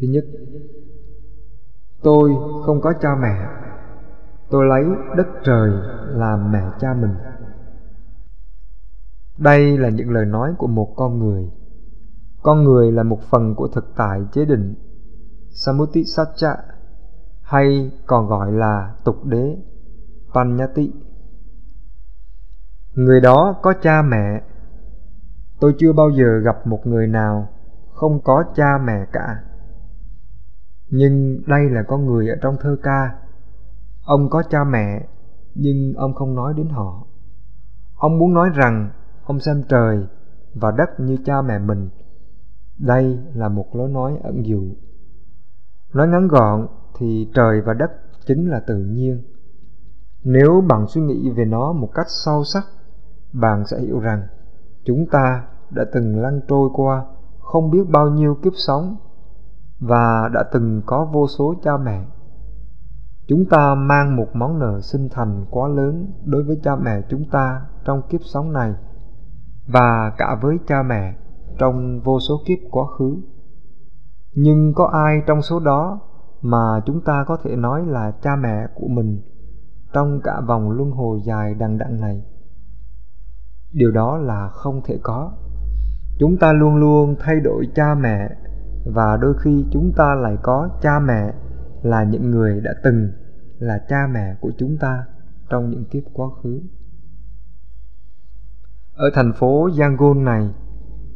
Thứ nhất, tôi không có cha mẹ. Tôi lấy đất trời làm mẹ cha mình. Đây là những lời nói của một con người. Con người là một phần của thực tại chế định Samuti Satcha hay còn gọi là tục đế Panyati. Người đó có cha mẹ. Tôi chưa bao giờ gặp một người nào không có cha mẹ cả. Nhưng đây là con người ở trong thơ ca. Ông có cha mẹ, nhưng ông không nói đến họ. Ông muốn nói rằng ông xem trời và đất như cha mẹ mình. Đây là một lối nói ẩn dụ. Nói ngắn gọn thì trời và đất chính là tự nhiên. Nếu bạn suy nghĩ về nó một cách sâu sắc, bạn sẽ hiểu rằng chúng ta đã từng lăn trôi qua không biết bao nhiêu kiếp sống và đã từng có vô số cha mẹ. Chúng ta mang một món nợ sinh thành quá lớn đối với cha mẹ chúng ta trong kiếp sống này và cả với cha mẹ trong vô số kiếp quá khứ. Nhưng có ai trong số đó mà chúng ta có thể nói là cha mẹ của mình trong cả vòng luân hồi dài đằng đẵng này? Điều đó là không thể có. Chúng ta luôn luôn thay đổi cha mẹ và đôi khi chúng ta lại có cha mẹ là những người đã từng là cha mẹ của chúng ta trong những kiếp quá khứ. Ở thành phố Yangon này,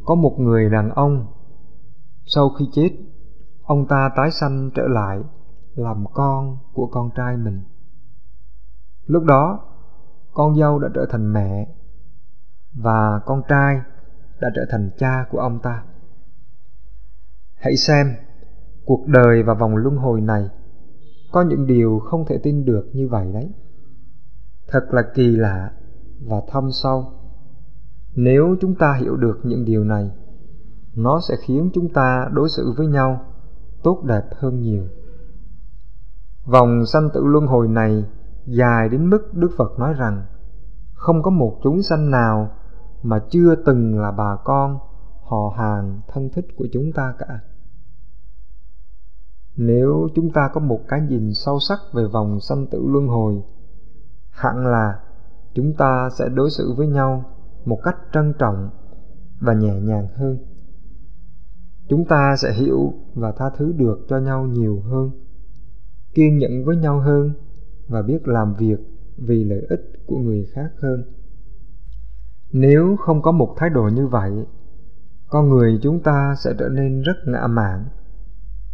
có một người đàn ông. Sau khi chết, ông ta tái sanh trở lại làm con của con trai mình. Lúc đó, con dâu đã trở thành mẹ và con trai đã trở thành cha của ông ta. Hãy xem, cuộc đời và vòng luân hồi này có những điều không thể tin được như vậy đấy. Thật là kỳ lạ và thâm sâu. Nếu chúng ta hiểu được những điều này, nó sẽ khiến chúng ta đối xử với nhau tốt đẹp hơn nhiều. Vòng sanh tử luân hồi này dài đến mức Đức Phật nói rằng không có một chúng sanh nào mà chưa từng là bà con, họ hàng, thân thích của chúng ta cả. Nếu chúng ta có một cái nhìn sâu sắc về vòng sanh tử luân hồi, hẳn là chúng ta sẽ đối xử với nhau một cách trân trọng và nhẹ nhàng hơn. Chúng ta sẽ hiểu và tha thứ được cho nhau nhiều hơn, kiên nhẫn với nhau hơn và biết làm việc vì lợi ích của người khác hơn. Nếu không có một thái độ như vậy, con người chúng ta sẽ trở nên rất ngã mạn.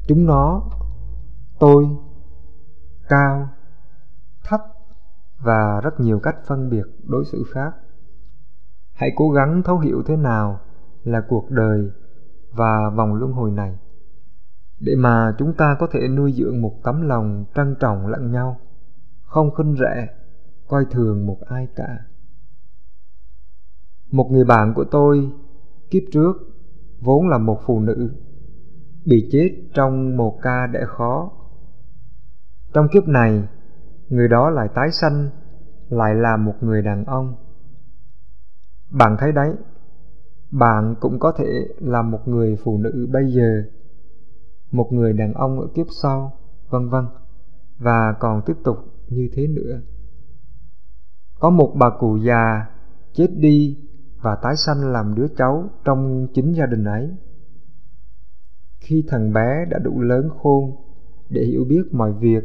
Chúng nó, tôi, cao, thấp và rất nhiều cách phân biệt đối xử khác. Hãy cố gắng thấu hiểu thế nào là cuộc đời và vòng luân hồi này để mà chúng ta có thể nuôi dưỡng một tấm lòng trân trọng lẫn nhau, không khinh rẻ, coi thường một ai cả. Một người bạn của tôi kiếp trước vốn là một phụ nữ bị chết trong một ca đẻ khó. Trong kiếp này, người đó lại tái sanh lại là một người đàn ông. Bạn thấy đấy, bạn cũng có thể là một người phụ nữ bây giờ, một người đàn ông ở kiếp sau, vân vân và còn tiếp tục như thế nữa. Có một bà cụ già chết đi và tái sanh làm đứa cháu trong chính gia đình ấy. Khi thằng bé đã đủ lớn khôn để hiểu biết mọi việc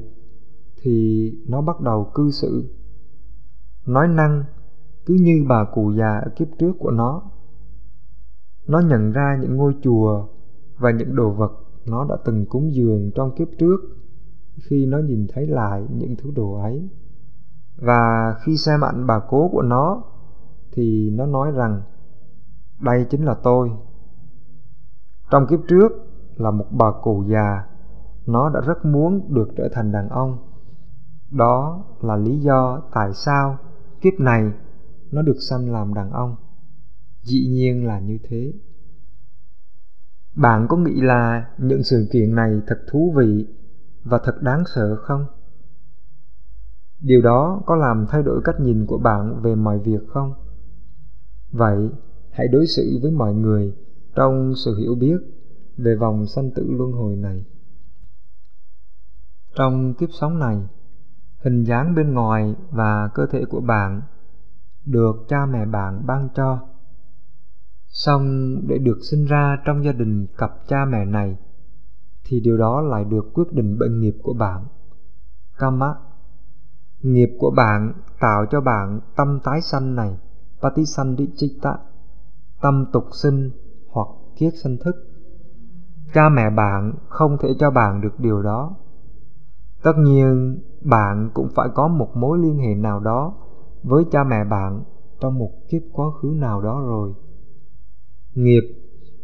thì nó bắt đầu cư xử, nói năng cứ như bà cụ già ở kiếp trước của nó. Nó nhận ra những ngôi chùa và những đồ vật nó đã từng cúng dường trong kiếp trước khi nó nhìn thấy lại những thứ đồ ấy. Và khi xem ảnh bà cố của nó thì nó nói rằng đây chính là tôi. Trong kiếp trước là một bà cụ già, nó đã rất muốn được trở thành đàn ông. Đó là lý do tại sao kiếp này nó được sanh làm đàn ông. Dĩ nhiên là như thế. Bạn có nghĩ là những sự kiện này thật thú vị và thật đáng sợ không? Điều đó có làm thay đổi cách nhìn của bạn về mọi việc không? Vậy, hãy đối xử với mọi người trong sự hiểu biết về vòng sanh tử luân hồi này. trong kiếp sống này, hình dáng bên ngoài và cơ thể của bạn được cha mẹ bạn ban cho. Song để được sinh ra trong gia đình cặp cha mẹ này, thì điều đó lại được quyết định bởi nghiệp của bạn. Karma nghiệp của bạn tạo cho bạn tâm tái sanh này patisandhichitta tâm tục sinh hoặc kiết sanh thức cha mẹ bạn không thể cho bạn được điều đó. Tất nhiên, bạn cũng phải có một mối liên hệ nào đó với cha mẹ bạn trong một kiếp quá khứ nào đó rồi. Nghiệp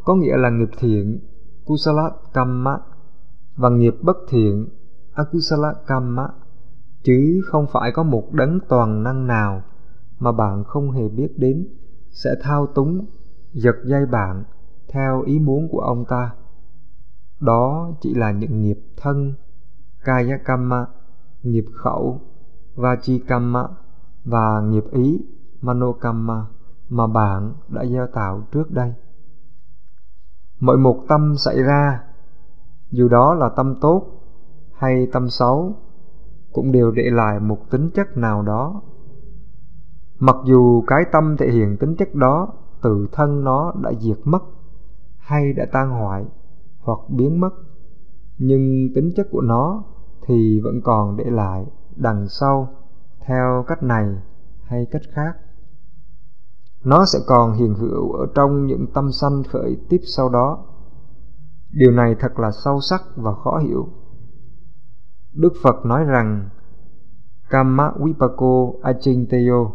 có nghĩa là nghiệp thiện kusala kamma, và nghiệp bất thiện akusala kamma, chứ không phải có một đấng toàn năng nào mà bạn không hề biết đến sẽ thao túng, giật dây bạn theo ý muốn của ông ta đó chỉ là những nghiệp thân kaya kamma nghiệp khẩu vachikamma và nghiệp ý manokamma mà bạn đã gieo tạo trước đây. Mọi một tâm xảy ra, dù đó là tâm tốt hay tâm xấu, cũng đều để lại một tính chất nào đó. Mặc dù cái tâm thể hiện tính chất đó, tự thân nó đã diệt mất hay đã tan hoại hoặc biến mất. Nhưng tính chất của nó thì vẫn còn để lại đằng sau theo cách này hay cách khác. Nó sẽ còn hiện hữu ở trong những tâm sanh khởi tiếp sau đó. Điều này thật là sâu sắc và khó hiểu. Đức phật nói rằng kamma vipako achinteyo,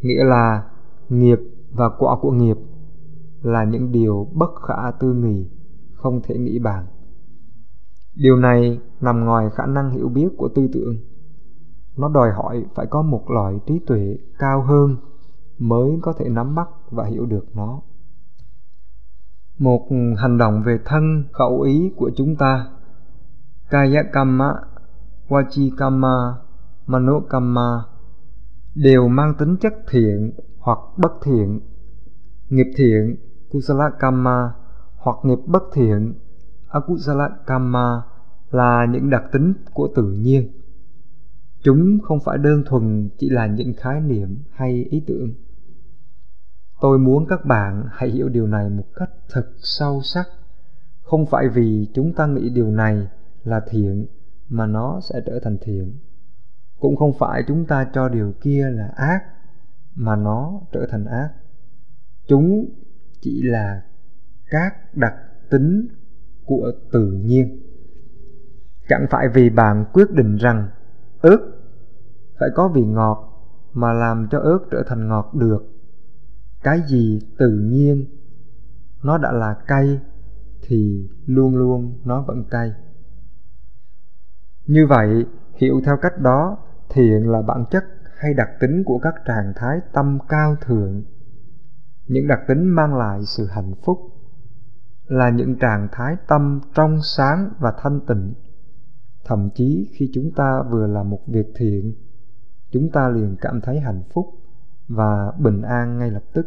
nghĩa là nghiệp và quả của nghiệp, là những điều bất khả tư nghì không thể nghĩ bàn. Điều này nằm ngoài khả năng hiểu biết của tư tưởng. Nó đòi hỏi phải có một loại trí tuệ cao hơn mới có thể nắm bắt và hiểu được nó. Một hành động về thân khẩu ý của chúng ta kaya kamma vachi kamma mano kamma đều mang tính chất thiện hoặc bất thiện, nghiệp thiện kusala kamma hoặc nghiệp bất thiện akusala Kama là những đặc tính của tự nhiên. Chúng không phải đơn thuần chỉ là những khái niệm hay ý tưởng. Tôi muốn các bạn hãy hiểu điều này một cách thật sâu sắc. Không phải vì chúng ta nghĩ điều này là thiện mà nó sẽ trở thành thiện. Cũng không phải chúng ta cho điều kia là ác mà nó trở thành ác. Chúng chỉ là các đặc tính của tự nhiên. Chẳng phải vì bạn quyết định rằng ớt phải có vị ngọt mà làm cho ớt trở thành ngọt được. Cái gì tự nhiên nó đã là cay thì luôn luôn nó vẫn cay. Như vậy, hiểu theo cách đó thiện là bản chất hay đặc tính của các trạng thái tâm cao thượng. Những đặc tính mang lại sự hạnh phúc là những trạng thái tâm, trong, sáng và thanh tịnh. Thậm chí khi chúng ta vừa làm một việc thiện, chúng ta liền cảm thấy hạnh phúc và bình an ngay lập tức.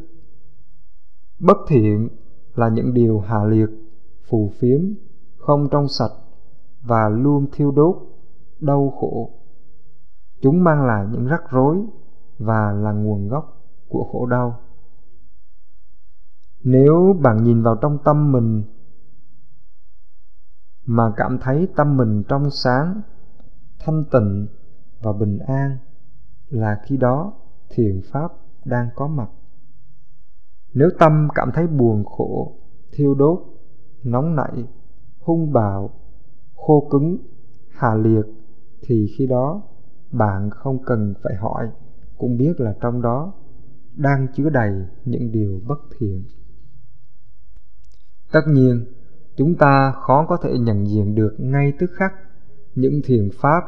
Bất thiện là những điều hạ liệt, phù phiếm, không trong sạch và luôn thiêu đốt, đau khổ. Chúng mang lại những rắc rối và là nguồn gốc của khổ đau nếu bạn nhìn vào trong tâm mình mà cảm thấy tâm mình trong sáng, thanh tịnh và bình an, là khi đó thiền pháp đang có mặt. Nếu tâm cảm thấy buồn khổ, thiêu đốt, nóng nảy, hung bạo, khô cứng hà liệt, thì khi đó bạn không cần phải hỏi, cũng biết là trong đó đang chứa đầy những điều bất thiện tất nhiên, chúng ta khó có thể nhận diện được ngay tức khắc những thiền pháp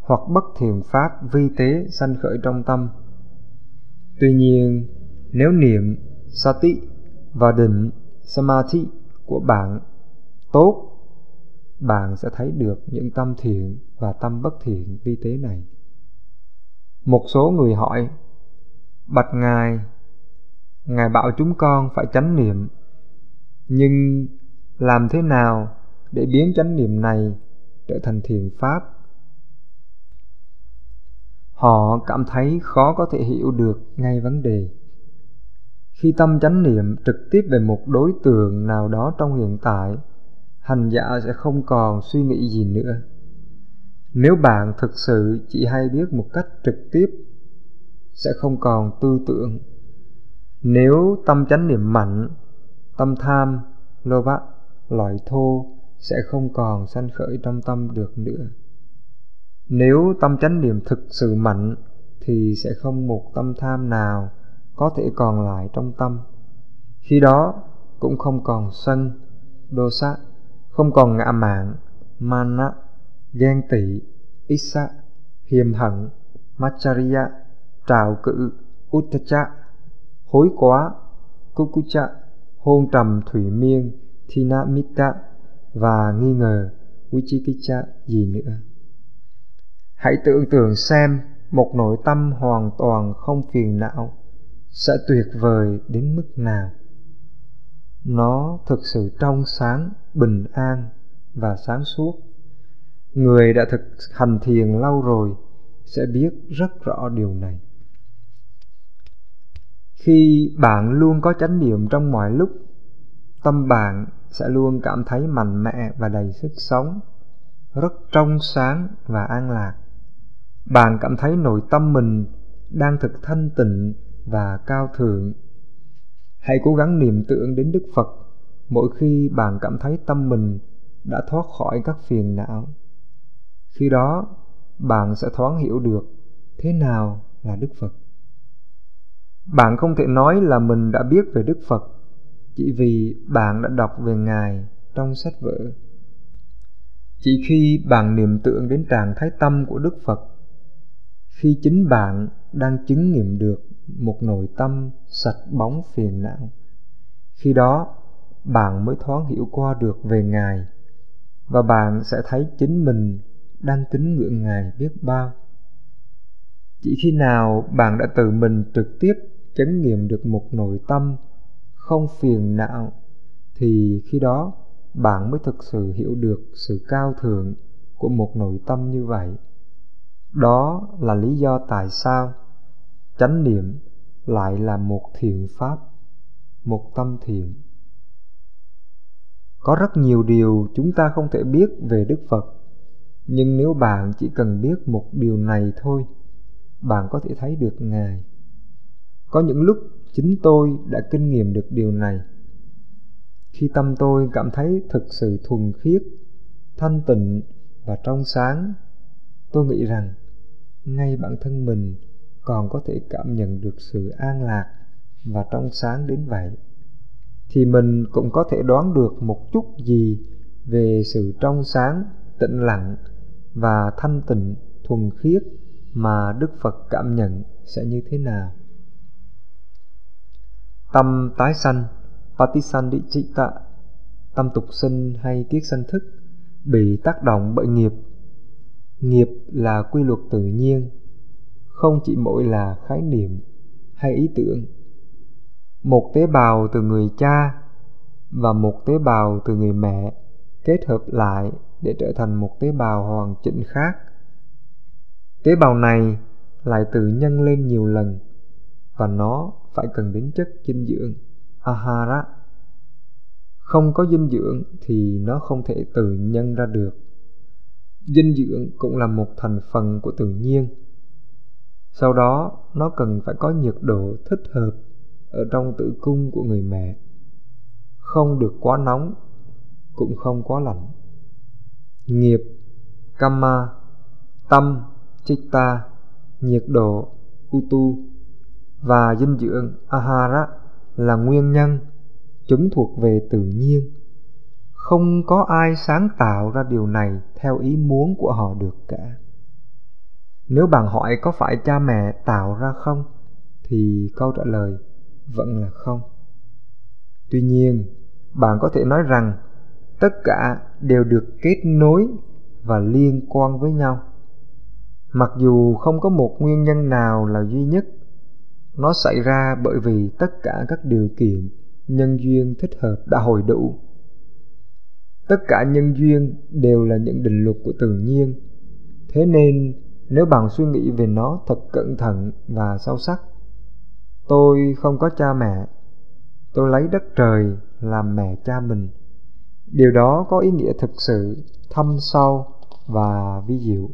hoặc bất thiền pháp vi tế sanh khởi trong tâm. Tuy nhiên, nếu niệm sati và định samadhi của bạn tốt, bạn sẽ thấy được những tâm thiện và tâm bất thiện vi tế này. Một số người hỏi, bạch ngài ngài bảo chúng con phải chánh niệm nhưng làm thế nào để biến chánh niệm này trở thành thiền pháp? Họ cảm thấy khó có thể hiểu được ngay vấn đề. Khi tâm chánh niệm trực tiếp về một đối tượng nào đó trong hiện tại, hành giả sẽ không còn suy nghĩ gì nữa. Nếu bạn thực sự chỉ hay biết một cách trực tiếp, sẽ không còn tư tưởng. Nếu tâm chánh niệm mạnh tâm tham, lô bát loại thô sẽ không còn sanh khởi trong tâm được nữa. Nếu tâm chánh niệm thực sự mạnh thì sẽ không một tâm tham nào có thể còn lại trong tâm. Khi đó cũng không còn sân, đô sát, không còn ngã mạn, mana, ghen tị issa hiềm hận macharya trào cự uttacha hối quá kukucha hôn trầm thủy miên thinamita và nghi ngờ Wichikicha gì nữa. Hãy tưởng tượng xem một nội tâm hoàn toàn không phiền não sẽ tuyệt vời đến mức nào. Nó thực sự trong sáng, bình an và sáng suốt. Người đã thực hành thiền lâu rồi sẽ biết rất rõ điều này khi bạn luôn có chánh niệm trong mọi lúc, tâm bạn sẽ luôn cảm thấy mạnh mẽ và đầy sức sống, rất trong sáng và an lạc. Bạn cảm thấy nội tâm mình đang thực thanh tịnh và cao thượng. Hãy cố gắng niệm tưởng đến đức phật mỗi khi bạn cảm thấy tâm mình đã thoát khỏi các phiền não. Khi đó, bạn sẽ thoáng hiểu được thế nào là đức phật bạn không thể nói là mình đã biết về đức phật chỉ vì bạn đã đọc về ngài trong sách vở. Chỉ khi bạn niệm tưởng đến trạng thái tâm của đức phật, khi chính bạn đang chứng nghiệm được một nội tâm sạch bóng phiền não, khi đó bạn mới thoáng hiểu qua được về ngài và bạn sẽ thấy chính mình đang kính ngưỡng ngài biết bao. Chỉ khi nào bạn đã tự mình trực tiếp chấn nghiệm được một nội tâm không phiền não, thì khi đó bạn mới thực sự hiểu được sự cao thượng của một nội tâm như vậy. Đó là lý do tại sao chánh niệm lại là một thiện pháp, một tâm thiện. Có rất nhiều điều chúng ta không thể biết về đức phật, nhưng nếu bạn chỉ cần biết một điều này thôi, bạn có thể thấy được ngài có những lúc chính tôi đã kinh nghiệm được điều này. Khi tâm tôi cảm thấy thực sự thuần khiết, thanh tịnh và trong sáng, tôi nghĩ rằng ngay bản thân mình còn có thể cảm nhận được sự an lạc và trong sáng đến vậy. Thì mình cũng có thể đoán được một chút gì về sự trong sáng, tĩnh lặng và thanh tịnh, thuần khiết mà đức phật cảm nhận sẽ như thế nào tâm tái sanh patisandhi trị tạ, tâm tục sinh hay kiết sanh thức bị tác động bởi nghiệp. Nghiệp là quy luật tự nhiên không chỉ mỗi là khái niệm hay ý tưởng. Một tế bào từ người cha và một tế bào từ người mẹ kết hợp lại để trở thành một tế bào hoàn chỉnh khác. Tế bào này lại tự nhân lên nhiều lần và nó phải cần đến chất dinh dưỡng. Ahara. Không có dinh dưỡng thì nó không thể tự nhân ra được. Dinh dưỡng cũng là một thành phần của tự nhiên. Sau đó, nó cần phải có nhiệt độ thích hợp ở trong tử cung của người mẹ. Không được quá nóng, cũng không quá lạnh. Nghiệp, kama, tâm, chitta, nhiệt độ, utu và dinh dưỡng ahara là nguyên nhân chúng thuộc về tự nhiên. Không có ai sáng tạo ra điều này theo ý muốn của họ được cả. Nếu bạn hỏi có phải cha mẹ tạo ra không, thì câu trả lời vẫn là không. Tuy nhiên, bạn có thể nói rằng tất cả đều được kết nối và liên quan với nhau. Mặc dù không có một nguyên nhân nào là duy nhất nó xảy ra bởi vì tất cả các điều kiện nhân duyên thích hợp đã hồi đủ. Tất cả nhân duyên đều là những định luật của tự nhiên. Thế nên, nếu bạn suy nghĩ về nó thật cẩn thận và sâu sắc, tôi không có cha mẹ, tôi lấy đất trời làm mẹ cha mình. Điều đó có ý nghĩa thực sự, thâm sâu và vi diệu.